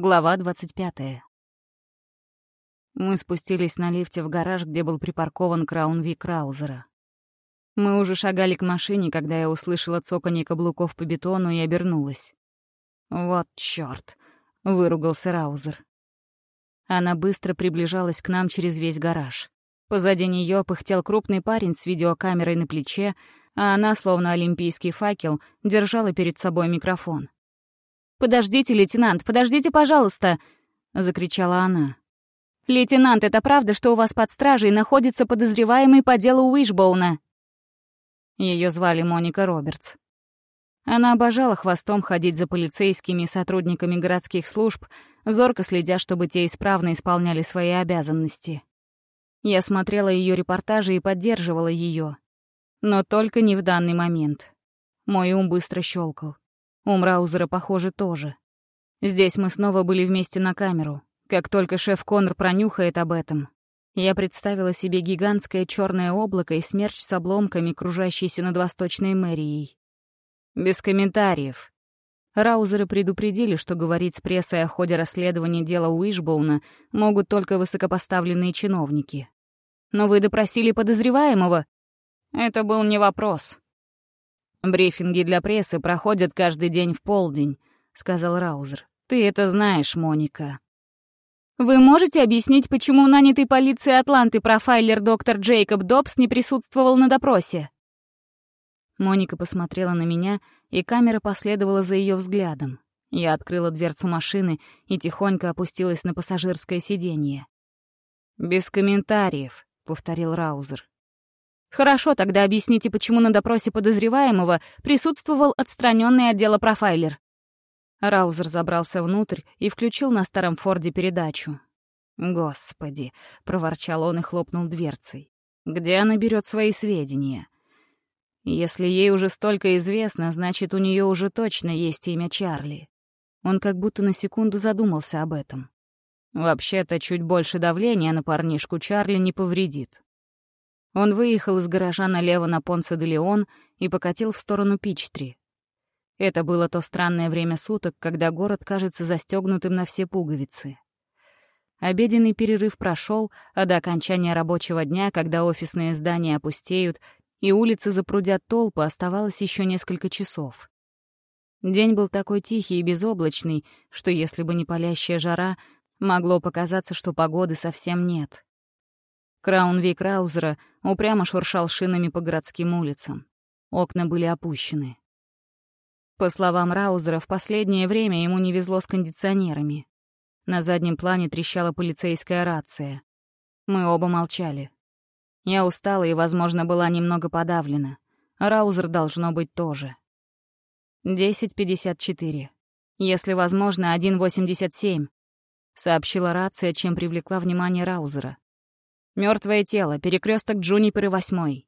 Глава 25. Мы спустились на лифте в гараж, где был припаркован Краунви Краузера. Мы уже шагали к машине, когда я услышала цоканье каблуков по бетону и обернулась. «Вот чёрт!» — выругался Раузер. Она быстро приближалась к нам через весь гараж. Позади неё пыхтел крупный парень с видеокамерой на плече, а она, словно олимпийский факел, держала перед собой микрофон. «Подождите, лейтенант, подождите, пожалуйста!» — закричала она. «Лейтенант, это правда, что у вас под стражей находится подозреваемый по делу Уишбоуна?» Ее звали Моника Робертс. Она обожала хвостом ходить за полицейскими и сотрудниками городских служб, зорко следя, чтобы те исправно исполняли свои обязанности. Я смотрела ее репортажи и поддерживала ее, но только не в данный момент. Мой ум быстро щелкал. У Мраузера, похоже, тоже. Здесь мы снова были вместе на камеру. Как только шеф Коннор пронюхает об этом, я представила себе гигантское черное облако и смерч с обломками, кружащийся над восточной мэрией. Без комментариев. Раузеры предупредили, что говорить с прессой о ходе расследования дела Уишбоуна могут только высокопоставленные чиновники. «Но вы допросили подозреваемого?» Это был не вопрос. «Брифинги для прессы проходят каждый день в полдень», — сказал Раузер. «Ты это знаешь, Моника». «Вы можете объяснить, почему нанятый полицией Атланты профайлер доктор Джейкоб Добс не присутствовал на допросе?» Моника посмотрела на меня, и камера последовала за ее взглядом. Я открыла дверцу машины и тихонько опустилась на пассажирское сиденье. «Без комментариев», — повторил Раузер. Хорошо, тогда объясните, почему на допросе подозреваемого присутствовал отстраненный отдела профайлер. Раузер забрался внутрь и включил на старом Форде передачу. «Господи!» — проворчал он и хлопнул дверцей. «Где она берет свои сведения?» «Если ей уже столько известно, значит, у нее уже точно есть имя Чарли». Он как будто на секунду задумался об этом. «Вообще-то чуть больше давления на парнишку Чарли не повредит. Он выехал из гаража налево на Понце де Леон и покатил в сторону Пичтри. Это было то странное время суток, когда город кажется застегнутым на все пуговицы. Обеденный перерыв прошел, а до окончания рабочего дня, когда офисные здания опустеют и улицы запрудят толпы, оставалось еще несколько часов. День был такой тихий и безоблачный, что если бы не палящая жара, могло показаться, что погоды совсем нет. Краунвик Раузера упрямо шуршал шинами по городским улицам. Окна были опущены. По словам Раузера, в последнее время ему не везло с кондиционерами. На заднем плане трещала полицейская рация. Мы оба молчали. Я устала и, возможно, была немного подавлена. Раузер должно быть тоже. 10.54. Если возможно, 1.87, сообщила рация, чем привлекла внимание Раузера. Мертвое тело, перекресток Джунипер и восьмой.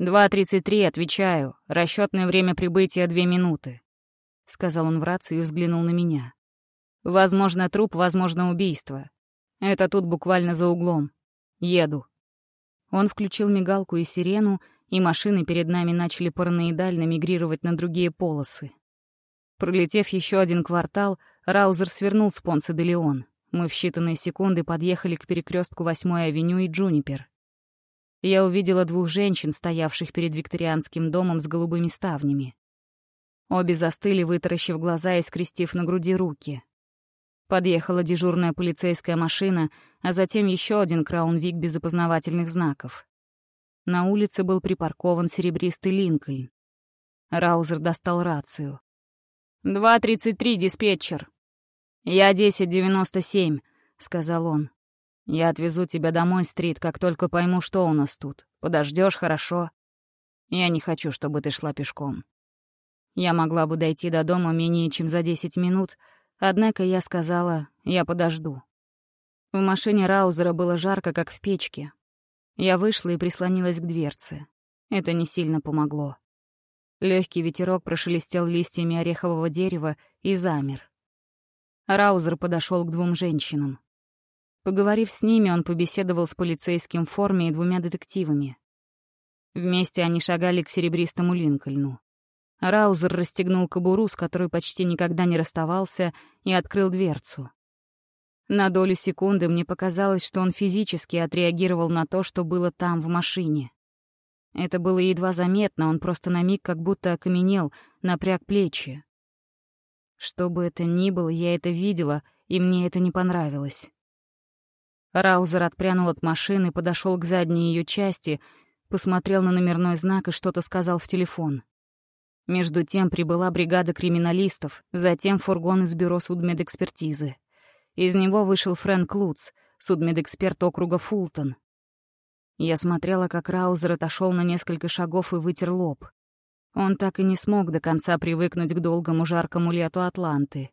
2.33, отвечаю. Расчетное время прибытия — две минуты. Сказал он в рацию и взглянул на меня. Возможно, труп, возможно, убийство. Это тут буквально за углом. Еду. Он включил мигалку и сирену, и машины перед нами начали параноидально мигрировать на другие полосы. Пролетев еще один квартал, Раузер свернул с Понса де Леон. Мы в считанные секунды подъехали к перекрестку 8-й авеню и Джунипер. Я увидела двух женщин, стоявших перед викторианским домом с голубыми ставнями. Обе застыли, вытаращив глаза и скрестив на груди руки. Подъехала дежурная полицейская машина, а затем еще один краунвик без опознавательных знаков. На улице был припаркован серебристый Линкольн. Раузер достал рацию. «2.33, диспетчер!» «Я 1097», — сказал он. «Я отвезу тебя домой, Стрит, как только пойму, что у нас тут. Подождешь, хорошо? Я не хочу, чтобы ты шла пешком». Я могла бы дойти до дома менее чем за 10 минут, однако я сказала, я подожду. В машине Раузера было жарко, как в печке. Я вышла и прислонилась к дверце. Это не сильно помогло. Легкий ветерок прошелестел листьями орехового дерева и замер. Раузер подошел к двум женщинам. Поговорив с ними, он побеседовал с полицейским в форме и двумя детективами. Вместе они шагали к серебристому Линкольну. Раузер расстегнул кобуру, с которой почти никогда не расставался, и открыл дверцу. На долю секунды мне показалось, что он физически отреагировал на то, что было там, в машине. Это было едва заметно, он просто на миг как будто окаменел, напряг плечи. Что бы это ни было, я это видела, и мне это не понравилось. Раузер отпрянул от машины, подошел к задней ее части, посмотрел на номерной знак и что-то сказал в телефон. Между тем прибыла бригада криминалистов, затем фургон из бюро судмедэкспертизы. Из него вышел Фрэнк Луц, судмедэксперт округа Фултон. Я смотрела, как Раузер отошел на несколько шагов и вытер лоб. Он так и не смог до конца привыкнуть к долгому жаркому лету Атланты.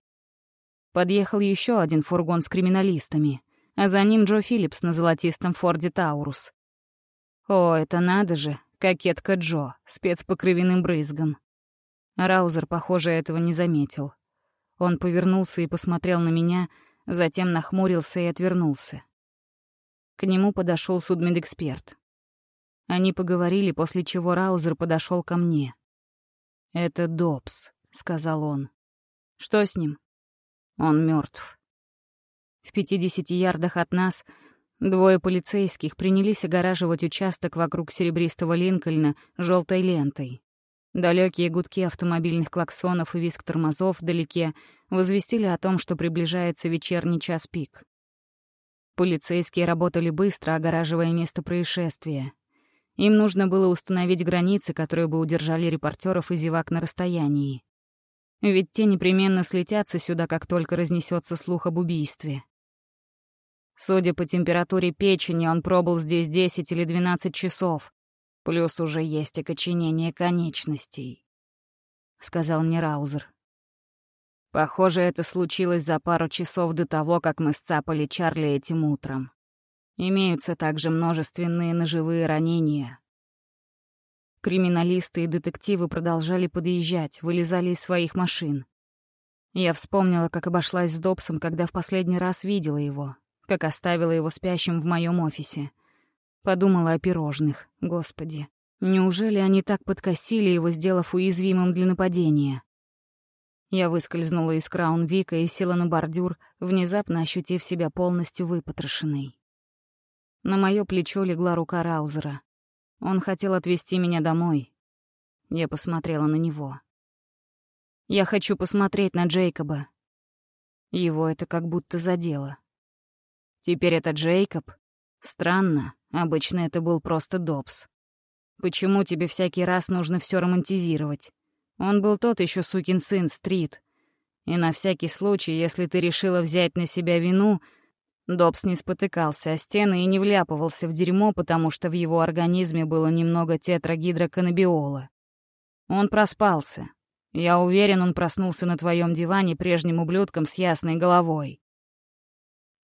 Подъехал еще один фургон с криминалистами, а за ним Джо Филлипс на золотистом Форде Таурус. О, это надо же, кокетка Джо, спец по кровяным брызгам. Раузер, похоже, этого не заметил. Он повернулся и посмотрел на меня, затем нахмурился и отвернулся. К нему подошел судмедэксперт. Они поговорили, после чего Раузер подошел ко мне. «Это Добс», — сказал он. «Что с ним?» «Он мертв. В пятидесяти ярдах от нас двое полицейских принялись огораживать участок вокруг серебристого Линкольна желтой лентой. Далекие гудки автомобильных клаксонов и визг тормозов вдалеке возвестили о том, что приближается вечерний час пик. Полицейские работали быстро, огораживая место происшествия. Им нужно было установить границы, которые бы удержали репортеров и зевак на расстоянии. Ведь те непременно слетятся сюда, как только разнесется слух об убийстве. Судя по температуре печени, он пробыл здесь 10 или 12 часов, Плюс уже есть окоченение конечностей», — сказал мне Раузер. «Похоже, это случилось за пару часов до того, как мы сцапали Чарли этим утром. Имеются также множественные ножевые ранения». Криминалисты и детективы продолжали подъезжать, вылезали из своих машин. Я вспомнила, как обошлась с Добсом, когда в последний раз видела его, как оставила его спящим в моем офисе. Подумала о пирожных. Господи, неужели они так подкосили его, сделав уязвимым для нападения? Я выскользнула из Краун-Вика и села на бордюр, внезапно ощутив себя полностью выпотрошенной. На моё плечо легла рука Раузера. Он хотел отвезти меня домой. Я посмотрела на него. «Я хочу посмотреть на Джейкоба». Его это как будто задело. «Теперь это Джейкоб? Странно. Обычно это был просто Добс. Почему тебе всякий раз нужно все романтизировать? Он был тот еще сукин сын, Стрит. И на всякий случай, если ты решила взять на себя вину, Добс не спотыкался о стены и не вляпывался в дерьмо, потому что в его организме было немного тетрагидроканабиола. Он проспался. Я уверен, он проснулся на твоем диване прежним ублюдком с ясной головой.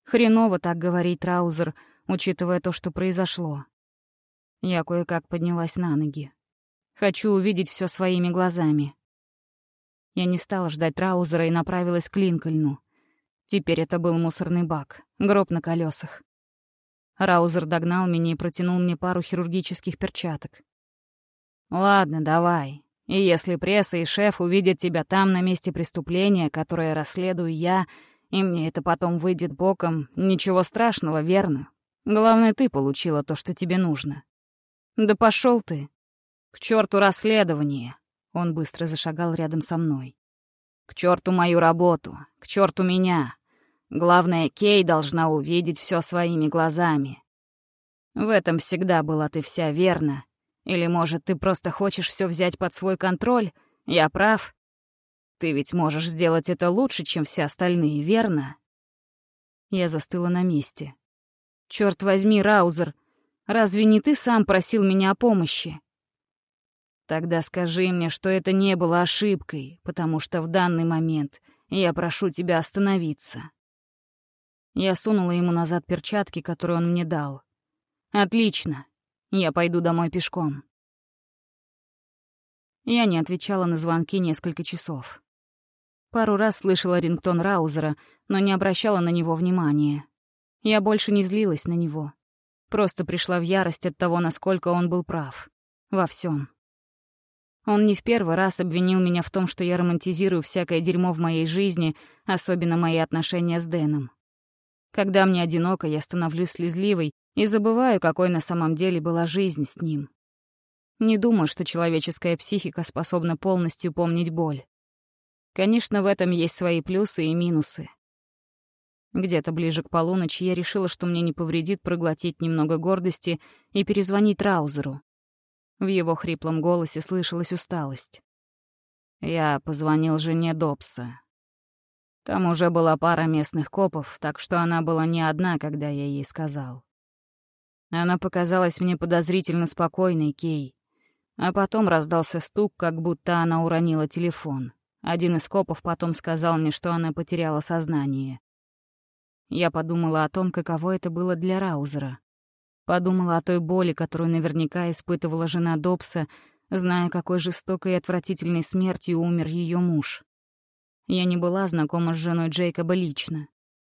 Хреново так говорить, Траузер — учитывая то, что произошло. Я кое-как поднялась на ноги. Хочу увидеть все своими глазами. Я не стала ждать Раузера и направилась к Линкольну. Теперь это был мусорный бак, гроб на колесах. Раузер догнал меня и протянул мне пару хирургических перчаток. «Ладно, давай. И если пресса и шеф увидят тебя там, на месте преступления, которое расследую я, и мне это потом выйдет боком, ничего страшного, верно? Главное, ты получила то, что тебе нужно. Да пошел ты. К черту расследование. Он быстро зашагал рядом со мной. К черту мою работу, к черту меня. Главное, Кей должна увидеть все своими глазами. В этом всегда была ты вся верна. Или, может, ты просто хочешь все взять под свой контроль? Я прав? Ты ведь можешь сделать это лучше, чем все остальные, верно? Я застыла на месте. Черт возьми, Раузер, разве не ты сам просил меня о помощи? Тогда скажи мне, что это не было ошибкой, потому что в данный момент я прошу тебя остановиться. Я сунула ему назад перчатки, которые он мне дал. Отлично. Я пойду домой пешком. Я не отвечала на звонки несколько часов. Пару раз слышала рингтон Раузера, но не обращала на него внимания. Я больше не злилась на него. Просто пришла в ярость от того, насколько он был прав. Во всем. Он не в первый раз обвинил меня в том, что я романтизирую всякое дерьмо в моей жизни, особенно мои отношения с Дэном. Когда мне одиноко, я становлюсь слезливой и забываю, какой на самом деле была жизнь с ним. Не думаю, что человеческая психика способна полностью помнить боль. Конечно, в этом есть свои плюсы и минусы. Где-то ближе к полуночи я решила, что мне не повредит проглотить немного гордости и перезвонить Раузеру. В его хриплом голосе слышалась усталость. Я позвонил жене Добса. Там уже была пара местных копов, так что она была не одна, когда я ей сказал. Она показалась мне подозрительно спокойной, Кей. А потом раздался стук, как будто она уронила телефон. Один из копов потом сказал мне, что она потеряла сознание. Я подумала о том, каково это было для Раузера. Подумала о той боли, которую наверняка испытывала жена Добса, зная, какой жестокой и отвратительной смертью умер ее муж. Я не была знакома с женой Джейкоба лично.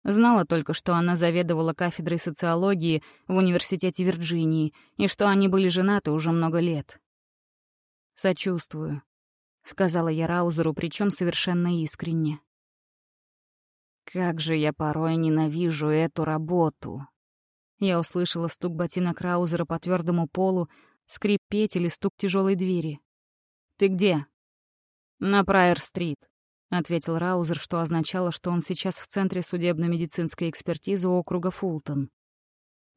Знала только, что она заведовала кафедрой социологии в Университете Вирджинии и что они были женаты уже много лет. «Сочувствую», — сказала я Раузеру, причем совершенно искренне. «Как же я порой ненавижу эту работу», я услышала стук ботинок Раузера по твердому полу, скрип петель и стук тяжелой двери. «Ты где?» «На Прайер-стрит», — ответил Раузер, что означало, что он сейчас в Центре судебно-медицинской экспертизы округа Фултон.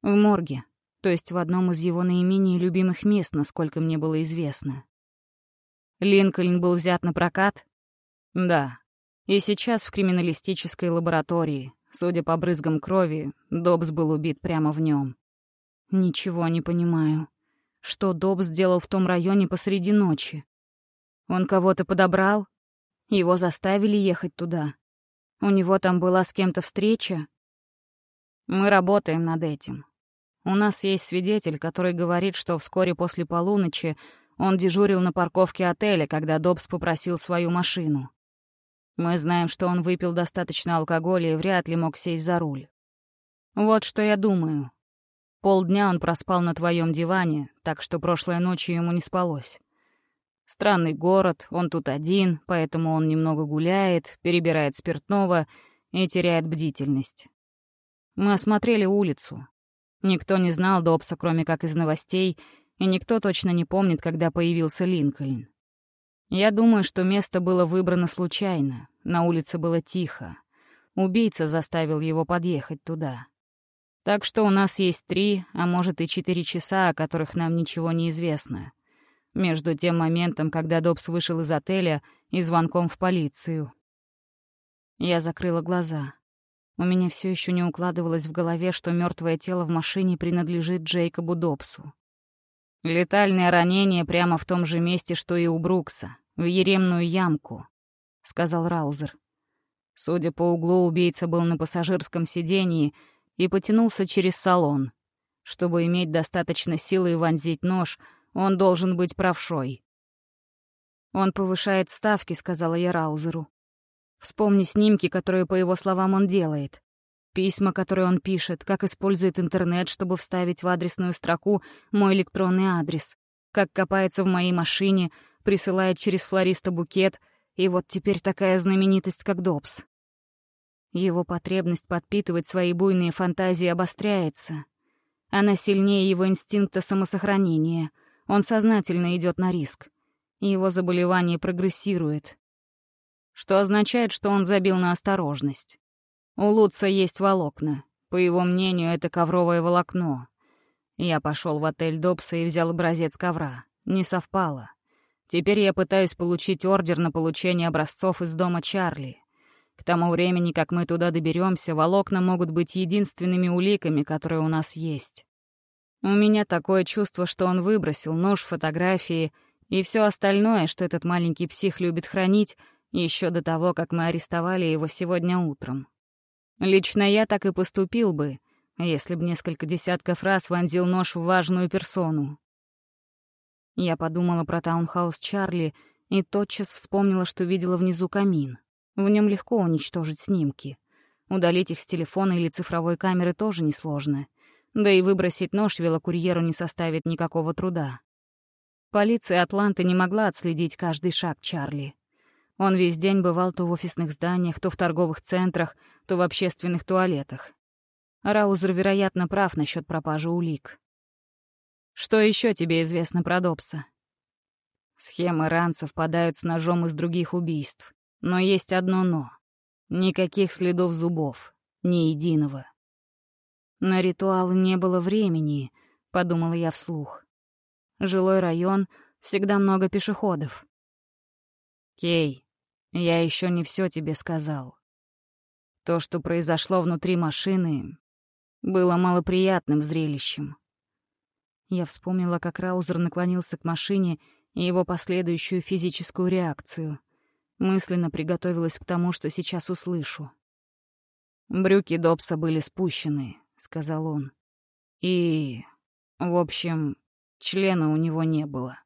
В морге, то есть в одном из его наименее любимых мест, насколько мне было известно. Линкольн был взят на прокат? Да. И сейчас в криминалистической лаборатории, Судя по брызгам крови, Добс был убит прямо в нем. Ничего не понимаю. Что Добс сделал в том районе посреди ночи? Он кого-то подобрал? Его заставили ехать туда? У него там была с кем-то встреча? Мы работаем над этим. У нас есть свидетель, который говорит, что вскоре после полуночи он дежурил на парковке отеля, когда Добс попросил свою машину. Мы знаем, что он выпил достаточно алкоголя и вряд ли мог сесть за руль. Вот что я думаю. Полдня он проспал на твоем диване, так что прошлой ночью ему не спалось. Странный город, он тут один, поэтому он немного гуляет, перебирает спиртного и теряет бдительность. Мы осмотрели улицу. Никто не знал Добса, кроме как из новостей, и никто точно не помнит, когда появился Линкольн. Я думаю, что место было выбрано случайно. На улице было тихо. Убийца заставил его подъехать туда. Так что у нас есть три, а может и четыре часа, о которых нам ничего не известно. Между тем моментом, когда Добс вышел из отеля, и звонком в полицию. Я закрыла глаза. У меня все еще не укладывалось в голове, что мертвое тело в машине принадлежит Джейкобу Добсу. Летальное ранение прямо в том же месте, что и у Брукса в еремную ямку», — сказал Раузер. Судя по углу, убийца был на пассажирском сидении и потянулся через салон. Чтобы иметь достаточно силы вонзить нож, он должен быть правшой. «Он повышает ставки», — сказала я Раузеру. «Вспомни снимки, которые, по его словам, он делает. Письма, которые он пишет, как использует интернет, чтобы вставить в адресную строку мой электронный адрес, как копается в моей машине, присылает через флориста букет, и вот теперь такая знаменитость, как Добс. Его потребность подпитывать свои буйные фантазии обостряется. Она сильнее его инстинкта самосохранения. Он сознательно идет на риск. Его заболевание прогрессирует. Что означает, что он забил на осторожность. У Луца есть волокна. По его мнению, это ковровое волокно. Я пошел в отель Добса и взял образец ковра. Не совпало. Теперь я пытаюсь получить ордер на получение образцов из дома Чарли. К тому времени, как мы туда доберемся, волокна могут быть единственными уликами, которые у нас есть. У меня такое чувство, что он выбросил нож, фотографии и все остальное, что этот маленький псих любит хранить, еще до того, как мы арестовали его сегодня утром. Лично я так и поступил бы, если б несколько десятков раз вонзил нож в важную персону. Я подумала про таунхаус Чарли и тотчас вспомнила, что видела внизу камин. В нем легко уничтожить снимки. Удалить их с телефона или цифровой камеры тоже несложно. Да и выбросить нож велокурьеру не составит никакого труда. Полиция Атланты не могла отследить каждый шаг Чарли. Он весь день бывал то в офисных зданиях, то в торговых центрах, то в общественных туалетах. Раузер, вероятно, прав насчет пропажи улик. Что еще тебе известно про Добса? Схемы Ран совпадают с ножом из других убийств. Но есть одно «но». Никаких следов зубов. Ни единого. На ритуал не было времени, подумала я вслух. Жилой район, всегда много пешеходов. Кей, я еще не все тебе сказал. То, что произошло внутри машины, было малоприятным зрелищем. Я вспомнила, как Раузер наклонился к машине и его последующую физическую реакцию. Мысленно приготовилась к тому, что сейчас услышу. «Брюки Добса были спущены», — сказал он. «И, в общем, члена у него не было».